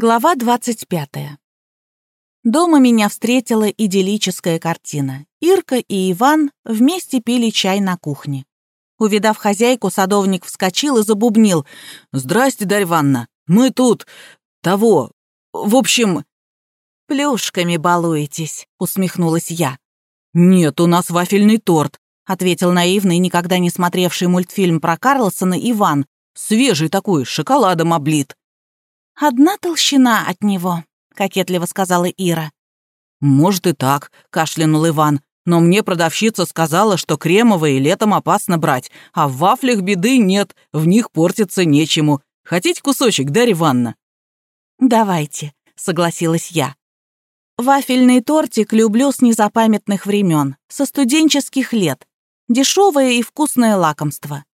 Глава 25. Дома меня встретила идиллическая картина. Ирка и Иван вместе пили чай на кухне. Увидав хозяйку, садовник вскочил и забубнил. «Здрасте, Дарья Ивановна, мы тут... того... в общем...» «Плюшками балуетесь», — усмехнулась я. «Нет, у нас вафельный торт», — ответил наивный, никогда не смотревший мультфильм про Карлсона Иван. «Свежий такой, шоколадом облит». «Одна толщина от него», — кокетливо сказала Ира. «Может и так», — кашлянул Иван. «Но мне продавщица сказала, что кремовые летом опасно брать, а в вафлях беды нет, в них портиться нечему. Хотите кусочек, Дарья Ивановна?» «Давайте», — согласилась я. Вафельный тортик люблю с незапамятных времен, со студенческих лет. Дешевое и вкусное лакомство.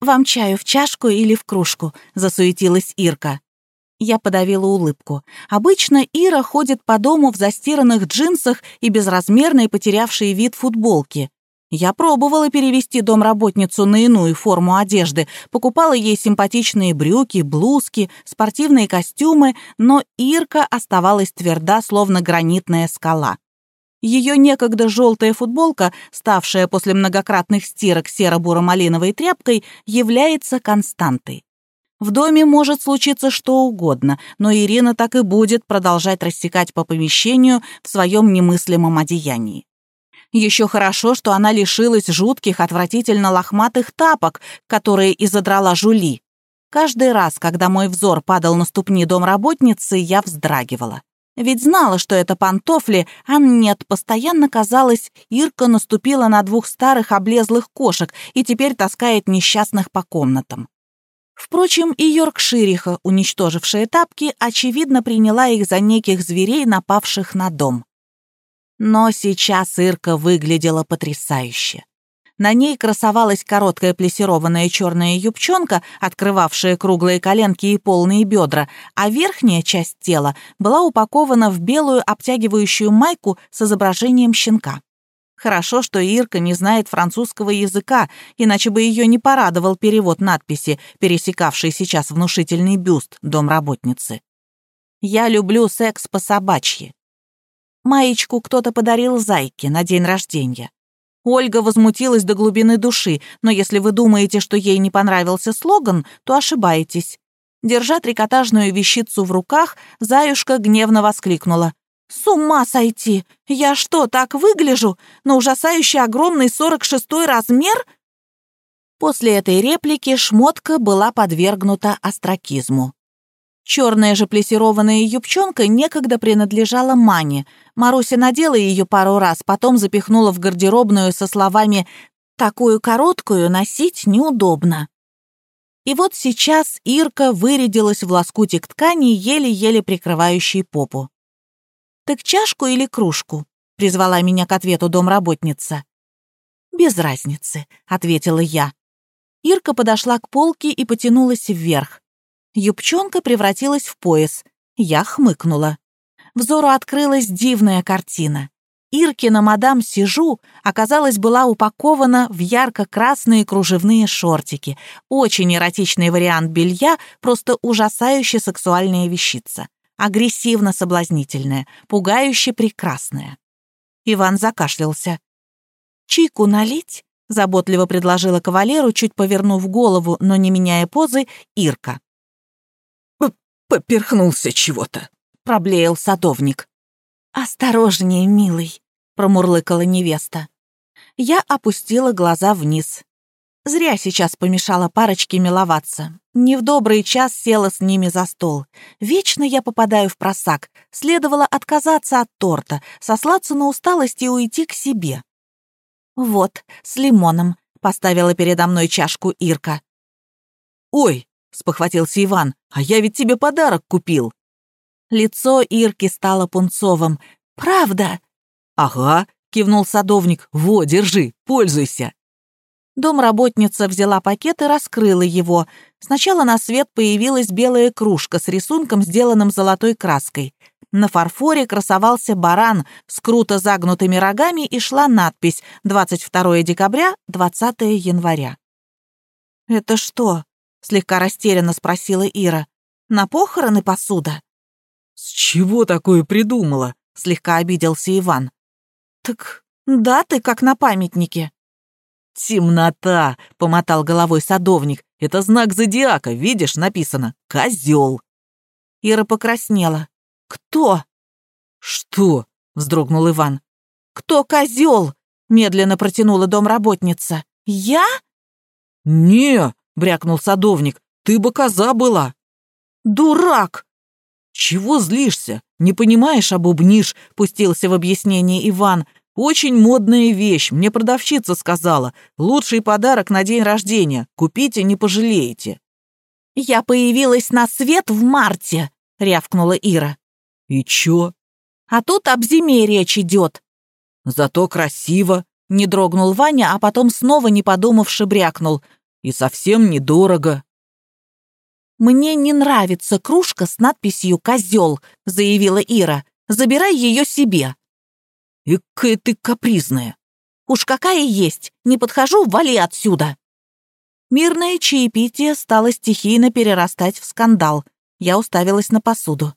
«Вам чаю в чашку или в кружку?» — засуетилась Ирка. Я подавила улыбку. Обычно Ира ходит по дому в застиранных джинсах и безразмерной потерявшей вид футболки. Я пробовала перевести домработницу на иную форму одежды, покупала ей симпатичные брюки, блузки, спортивные костюмы, но Ирка оставалась тверда, словно гранитная скала. Ее некогда желтая футболка, ставшая после многократных стирок серо-буро-малиновой тряпкой, является константой. В доме может случиться что угодно, но Ирина так и будет продолжать рассекать по помещению в своем немыслимом одеянии. Еще хорошо, что она лишилась жутких, отвратительно лохматых тапок, которые и задрала Жули. Каждый раз, когда мой взор падал на ступни домработницы, я вздрагивала. Ведь знала, что это пантофли, а нет, постоянно казалось, Ирка наступила на двух старых облезлых кошек и теперь таскает несчастных по комнатам. Впрочем, и Йоркшириха, уничтожившая тапки, очевидно приняла их за неких зверей, напавших на дом. Но сейчас Ирка выглядела потрясающе. На ней красовалась короткая плесированная черная юбчонка, открывавшая круглые коленки и полные бедра, а верхняя часть тела была упакована в белую обтягивающую майку с изображением щенка. Хорошо, что Ирка не знает французского языка, иначе бы ее не порадовал перевод надписи, пересекавший сейчас внушительный бюст домработницы. «Я люблю секс по-собачьи». Маечку кто-то подарил Зайке на день рождения. Ольга возмутилась до глубины души, но если вы думаете, что ей не понравился слоган, то ошибаетесь. Держа трикотажную вещицу в руках, Заюшка гневно воскликнула. «С ума сойти! Я что, так выгляжу? На ужасающий огромный 46-й размер?» После этой реплики шмотка была подвергнута остракизму. Черная же плесированная юбчонка некогда принадлежала Мане. Маруся надела ее пару раз, потом запихнула в гардеробную со словами «такую короткую носить неудобно». И вот сейчас Ирка вырядилась в лоскутик ткани, еле-еле прикрывающий попу. «Так чашку или кружку?» — призвала меня к ответу домработница. «Без разницы», — ответила я. Ирка подошла к полке и потянулась вверх. Юбчонка превратилась в пояс. Я хмыкнула. Взору открылась дивная картина. Иркина мадам Сижу, оказалось, была упакована в ярко-красные кружевные шортики. Очень эротичный вариант белья, просто ужасающе сексуальная вещица агрессивно соблазнительная, пугающе прекрасная. Иван закашлялся. «Чайку налить?» — заботливо предложила кавалеру, чуть повернув голову, но не меняя позы, Ирка. «Поперхнулся чего-то», — проблеял садовник. «Осторожнее, милый», — промурлыкала невеста. Я опустила глаза вниз. Зря сейчас помешала парочке миловаться. Не в добрый час села с ними за стол. Вечно я попадаю в просак. Следовало отказаться от торта, сослаться на усталость и уйти к себе. «Вот, с лимоном», — поставила передо мной чашку Ирка. «Ой», — спохватился Иван, — «а я ведь тебе подарок купил». Лицо Ирки стало пунцовым. «Правда?» «Ага», — кивнул садовник. «Во, держи, пользуйся». Домработница взяла пакет и раскрыла его. Сначала на свет появилась белая кружка с рисунком, сделанным золотой краской. На фарфоре красовался баран с круто загнутыми рогами и шла надпись «22 декабря, 20 января». «Это что?» — слегка растерянно спросила Ира. На похороны посуда». «С чего такое придумала?» — слегка обиделся Иван. «Так даты, как на памятнике». «Темнота!» — помотал головой садовник. «Это знак зодиака, видишь, написано «Козел». Ира покраснела. «Кто?» «Что?» — вздрогнул Иван. «Кто козел?» — медленно протянула домработница. «Я?» «Не!» — брякнул садовник. «Ты бы коза была!» «Дурак!» «Чего злишься? Не понимаешь, обубнишь?» — пустился в объяснение Иван. «Очень модная вещь, мне продавщица сказала. Лучший подарок на день рождения. Купите, не пожалеете». «Я появилась на свет в марте», — рявкнула Ира. «И чё?» «А тут об зиме речь идет». «Зато красиво», — не дрогнул Ваня, а потом снова, не подумавши, брякнул. «И совсем недорого». «Мне не нравится кружка с надписью «Козел», — заявила Ира. «Забирай ее себе». «Экая ты капризная». «Уж какая есть. Не подхожу, вали отсюда». Мирное чаепитие стало стихийно перерастать в скандал. Я уставилась на посуду.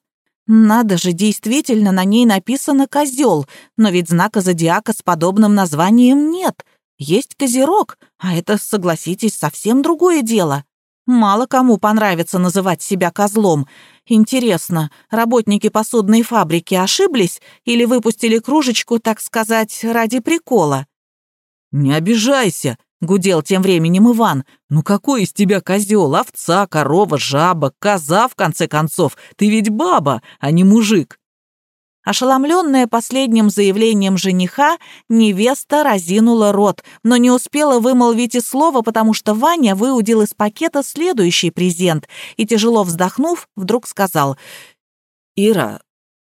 Надо же, действительно, на ней написано «козел», но ведь знака зодиака с подобным названием нет. Есть козерог, а это, согласитесь, совсем другое дело. Мало кому понравится называть себя козлом. Интересно, работники посудной фабрики ошиблись или выпустили кружечку, так сказать, ради прикола? «Не обижайся», — гудел тем временем Иван. «Ну какой из тебя козел? Овца, корова, жаба, коза, в конце концов. Ты ведь баба, а не мужик». Ошеломленная последним заявлением жениха, невеста разинула рот, но не успела вымолвить и слова, потому что Ваня выудил из пакета следующий презент и, тяжело вздохнув, вдруг сказал «Ира,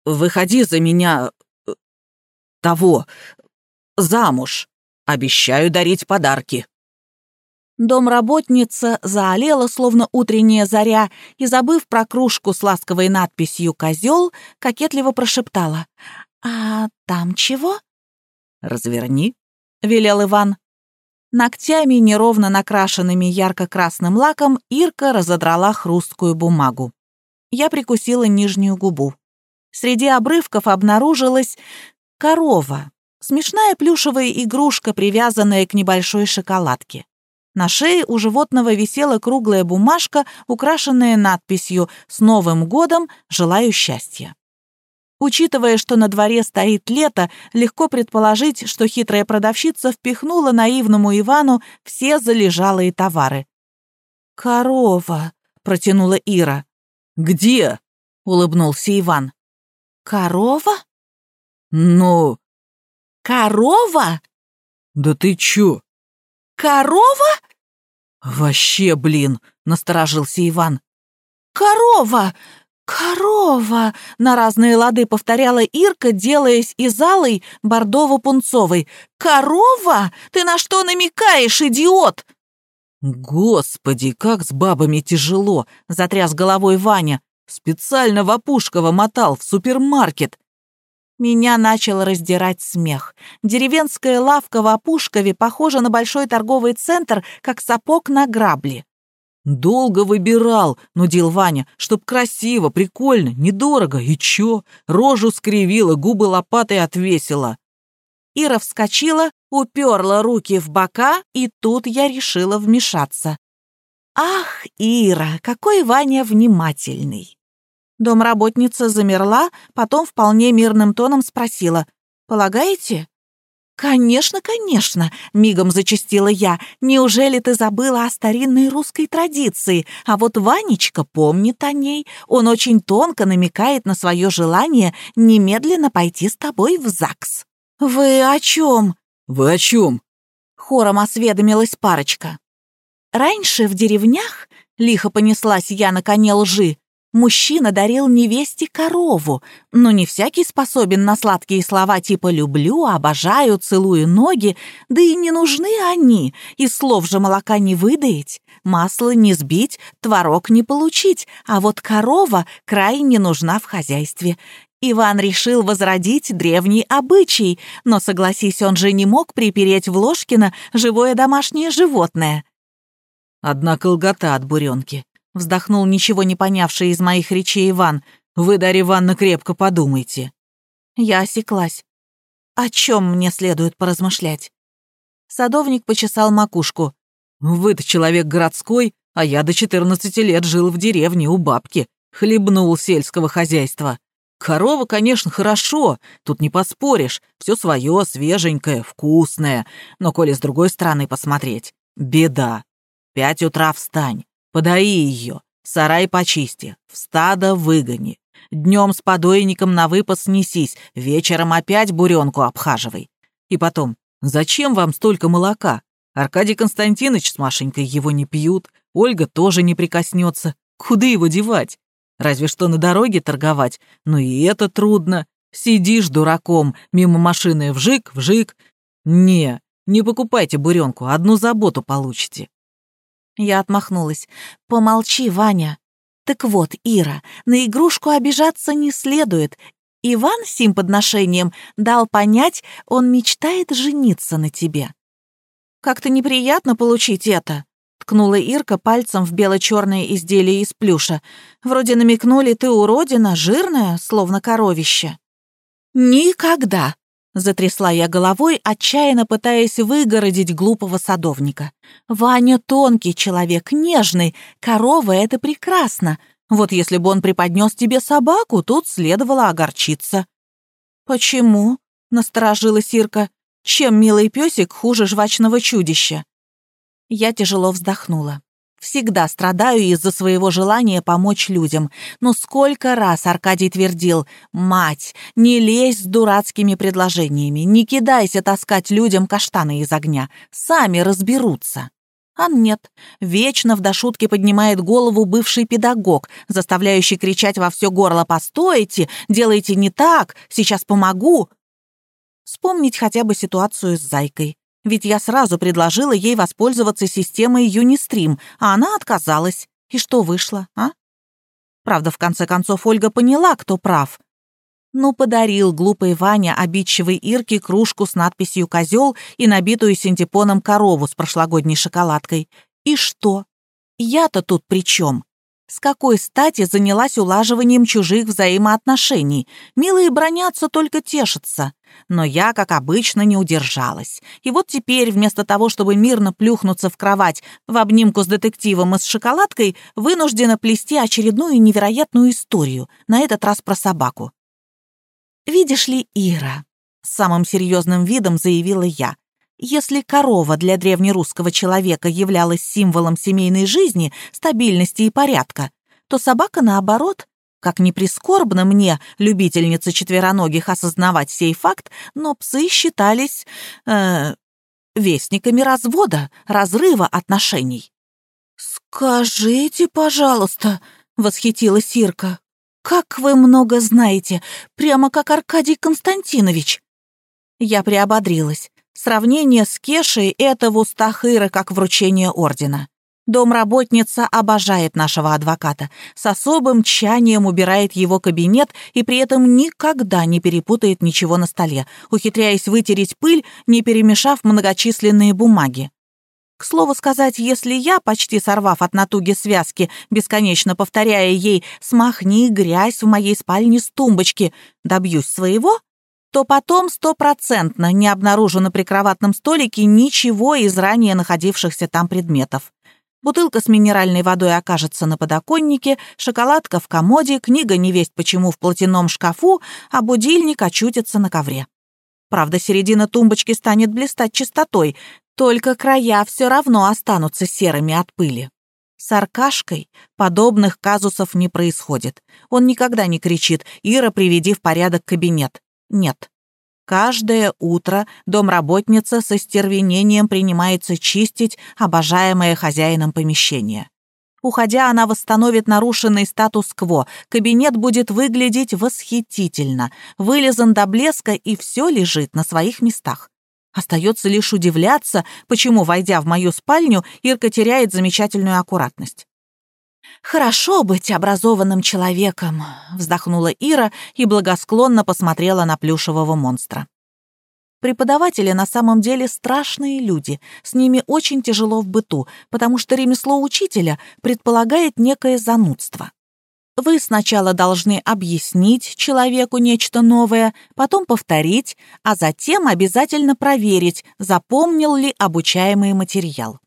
выходи за меня... Э, того... замуж. Обещаю дарить подарки». Домработница заолела, словно утренняя заря, и, забыв про кружку с ласковой надписью «Козел», кокетливо прошептала. «А там чего?» «Разверни», — велел Иван. Ногтями, неровно накрашенными ярко-красным лаком, Ирка разодрала хрусткую бумагу. Я прикусила нижнюю губу. Среди обрывков обнаружилась корова, смешная плюшевая игрушка, привязанная к небольшой шоколадке. На шее у животного висела круглая бумажка, украшенная надписью «С Новым годом! Желаю счастья». Учитывая, что на дворе стоит лето, легко предположить, что хитрая продавщица впихнула наивному Ивану все залежалые товары. «Корова», — протянула Ира. «Где?» — улыбнулся Иван. «Корова?» «Ну...» «Корова?» «Да ты чё?» «Корова?» «Вообще, блин!» — насторожился Иван. «Корова! Корова!» — на разные лады повторяла Ирка, делаясь из алой бордово-пунцовой. «Корова? Ты на что намекаешь, идиот?» «Господи, как с бабами тяжело!» — затряс головой Ваня. «Специально в Опушково мотал в супермаркет. Меня начал раздирать смех. Деревенская лавка в Опушкове похожа на большой торговый центр, как сапог на грабли. «Долго выбирал», — нудил Ваня, «чтоб красиво, прикольно, недорого. И чё? Рожу скривила, губы лопатой отвесила». Ира вскочила, уперла руки в бока, и тут я решила вмешаться. «Ах, Ира, какой Ваня внимательный!» Домработница замерла, потом вполне мирным тоном спросила. «Полагаете?» «Конечно, конечно», — мигом зачастила я. «Неужели ты забыла о старинной русской традиции? А вот Ванечка помнит о ней. Он очень тонко намекает на свое желание немедленно пойти с тобой в ЗАГС». «Вы о чем?» «Вы о чем?» — хором осведомилась парочка. «Раньше в деревнях, — лихо понеслась я на коне лжи, Мужчина дарил невесте корову, но не всякий способен на сладкие слова типа «люблю», «обожаю», «целую ноги», да и не нужны они, из слов же молока не выдаить, масло не сбить, творог не получить, а вот корова крайне нужна в хозяйстве. Иван решил возродить древний обычай, но, согласись, он же не мог припереть в Ложкино живое домашнее животное. Однако лгота от буренки. Вздохнул ничего не понявший из моих речей Иван. «Вы, Дарья Ивановна, крепко подумайте». Я осеклась. О чем мне следует поразмышлять? Садовник почесал макушку. «Вы-то человек городской, а я до 14 лет жил в деревне у бабки, хлебнул сельского хозяйства. Корова, конечно, хорошо, тут не поспоришь, все свое, свеженькое, вкусное, но коли с другой стороны посмотреть, беда. Пять утра встань, подаи ее, сарай почисти, в стадо выгони. Днем с подойником на выпас несись, вечером опять буренку обхаживай. И потом, зачем вам столько молока? Аркадий Константинович с Машенькой его не пьют, Ольга тоже не прикоснется. Куда его девать? Разве что на дороге торговать, но и это трудно. Сидишь дураком, мимо машины вжик-вжик. Не, не покупайте буренку, одну заботу получите. Я отмахнулась. «Помолчи, Ваня». «Так вот, Ира, на игрушку обижаться не следует. Иван сим подношением дал понять, он мечтает жениться на тебе». «Как-то неприятно получить это», — ткнула Ирка пальцем в бело-черное изделие из плюша. «Вроде намекнули, ты уродина, жирная, словно коровище». «Никогда!» — затрясла я головой, отчаянно пытаясь выгородить глупого садовника. «Ваня тонкий человек, нежный, корова — это прекрасно. Вот если бы он преподнес тебе собаку, тут следовало огорчиться». «Почему?» — насторожилась Ирка. Чем милый песик хуже жвачного чудища? Я тяжело вздохнула. Всегда страдаю из-за своего желания помочь людям. Но сколько раз Аркадий твердил, «Мать, не лезь с дурацкими предложениями, не кидайся таскать людям каштаны из огня, сами разберутся». А нет, вечно в дошутке поднимает голову бывший педагог, заставляющий кричать во все горло «Постойте! Делайте не так! Сейчас помогу!» Вспомнить хотя бы ситуацию с Зайкой. Ведь я сразу предложила ей воспользоваться системой Юнистрим, а она отказалась. И что вышло, а? Правда, в конце концов, Ольга поняла, кто прав. Ну, подарил глупый Ваня обидчивой Ирке кружку с надписью «Козел» и набитую синтепоном корову с прошлогодней шоколадкой. И что? Я-то тут при чем? С какой стати занялась улаживанием чужих взаимоотношений? Милые бронятся, только тешатся. Но я, как обычно, не удержалась. И вот теперь, вместо того, чтобы мирно плюхнуться в кровать в обнимку с детективом и с шоколадкой, вынуждена плести очередную невероятную историю, на этот раз про собаку. «Видишь ли, Ира», — самым серьезным видом заявила я, если корова для древнерусского человека являлась символом семейной жизни, стабильности и порядка, то собака, наоборот, как ни прискорбно мне, любительница четвероногих, осознавать сей факт, но псы считались... Э, вестниками развода, разрыва отношений. «Скажите, пожалуйста», — восхитилась Ирка, «как вы много знаете, прямо как Аркадий Константинович». Я приободрилась. Сравнение с Кешей — это в устах Иры как вручение ордена. Домработница обожает нашего адвоката, с особым тщанием убирает его кабинет и при этом никогда не перепутает ничего на столе, ухитряясь вытереть пыль, не перемешав многочисленные бумаги. К слову сказать, если я, почти сорвав от натуги связки, бесконечно повторяя ей «смахни грязь в моей спальне с тумбочки», добьюсь своего, то потом стопроцентно не обнаружу на прикроватном столике ничего из ранее находившихся там предметов. Бутылка с минеральной водой окажется на подоконнике, шоколадка в комоде, книга невесть почему в платяном шкафу, а будильник очутится на ковре. Правда, середина тумбочки станет блистать чистотой, только края все равно останутся серыми от пыли. С Аркашкой подобных казусов не происходит. Он никогда не кричит «Ира, приведи в порядок кабинет». Нет. Каждое утро домработница со стервенением принимается чистить обожаемое хозяином помещение. Уходя, она восстановит нарушенный статус-кво. Кабинет будет выглядеть восхитительно. Вылезан до блеска, и все лежит на своих местах. Остается лишь удивляться, почему, войдя в мою спальню, Ирка теряет замечательную аккуратность. «Хорошо быть образованным человеком», — вздохнула Ира и благосклонно посмотрела на плюшевого монстра. Преподаватели на самом деле страшные люди, с ними очень тяжело в быту, потому что ремесло учителя предполагает некое занудство. Вы сначала должны объяснить человеку нечто новое, потом повторить, а затем обязательно проверить, запомнил ли обучаемый материал.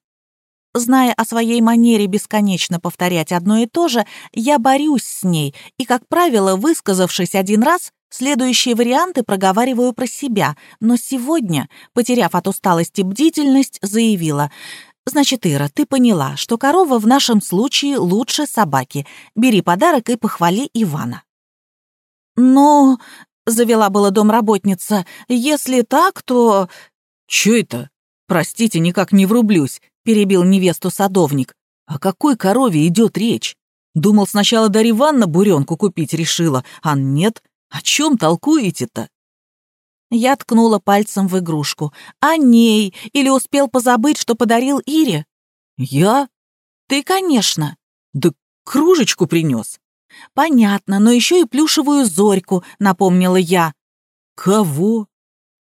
Зная о своей манере бесконечно повторять одно и то же, я борюсь с ней и, как правило, высказавшись один раз, следующие варианты проговариваю про себя, но сегодня, потеряв от усталости бдительность, заявила «Значит, Ира, ты поняла, что корова в нашем случае лучше собаки. Бери подарок и похвали Ивана». «Но...» — завела была домработница. «Если так, то...» «Чё это? Простите, никак не врублюсь. — перебил невесту садовник. «О какой корове идет речь? Думал, сначала Дарья Ивановна буренку купить решила, а нет. О чем толкуете-то?» Я ткнула пальцем в игрушку. «О ней! Или успел позабыть, что подарил Ире?» «Я?» «Ты, конечно!» «Да кружечку принес. «Понятно, но еще и плюшевую зорьку», — напомнила я. «Кого?»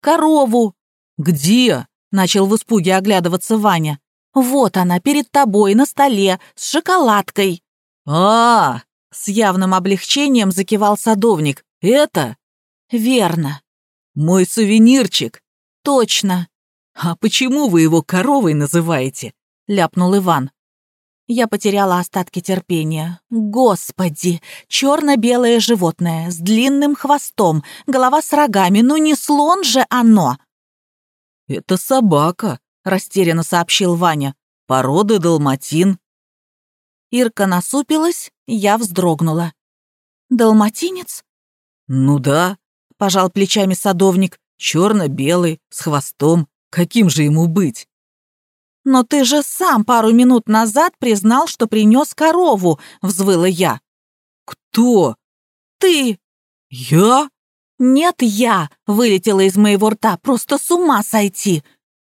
«Корову». «Где?» — начал в испуге оглядываться Ваня. Вот она, перед тобой, на столе, с шоколадкой». А, -а, -а с явным облегчением закивал садовник. «Это?» «Верно». «Мой сувенирчик». «Точно». «А почему вы его коровой называете?» — ляпнул Иван. Я потеряла остатки терпения. Господи, черно-белое животное с длинным хвостом, голова с рогами, ну не слон же оно. Это собака, растерянно сообщил Ваня. «Порода далматин». Ирка насупилась, я вздрогнула. «Далматинец?» «Ну да», — пожал плечами садовник, черно-белый, с хвостом. Каким же ему быть? «Но ты же сам пару минут назад признал, что принес корову», — взвыла я. «Кто?» «Ты». «Я?» «Нет, я», — вылетела из моего рта, просто с ума сойти.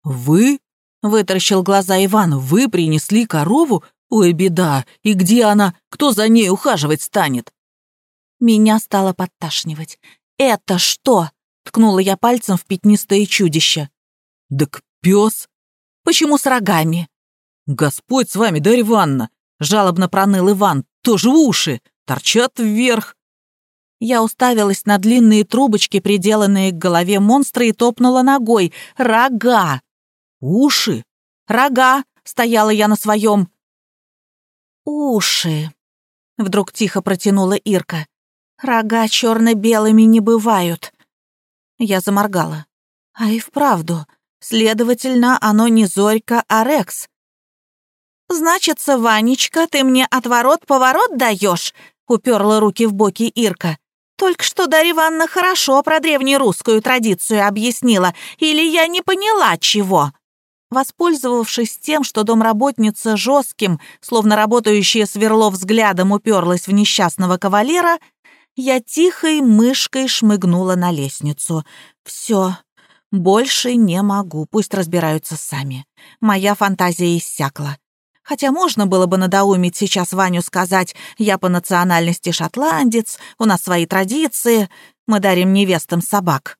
«Вы?» — вытаращил глаза Иван. «Вы принесли корову? Ой, беда! И где она? Кто за ней ухаживать станет?» Меня стало подташнивать. «Это что?» — ткнула я пальцем в пятнистое чудище. «Так пес?» «Почему с рогами?» «Господь с вами, Дарья Ивановна!» — жалобно проныл Иван. «Тоже уши! Торчат вверх!» Я уставилась на длинные трубочки, приделанные к голове монстра, и топнула ногой. «Рога!» «Уши?» «Рога!» — стояла я на своем. «Уши!» — вдруг тихо протянула Ирка. «Рога черно-белыми не бывают». Я заморгала. А и вправду, следовательно, оно не Зорька, а Рекс. «Значится, Ванечка, ты мне отворот-поворот даешь?» — уперла руки в боки Ирка. «Только что Дарья Ивановна хорошо про древнерусскую традицию объяснила, или я не поняла чего?» Воспользовавшись тем, что домработница жестким, словно работающая сверло взглядом, уперлась в несчастного кавалера, я тихой мышкой шмыгнула на лестницу. Все, больше не могу, пусть разбираются сами. Моя фантазия иссякла. Хотя можно было бы надоумить сейчас Ваню сказать «Я по национальности шотландец, у нас свои традиции, мы дарим невестам собак».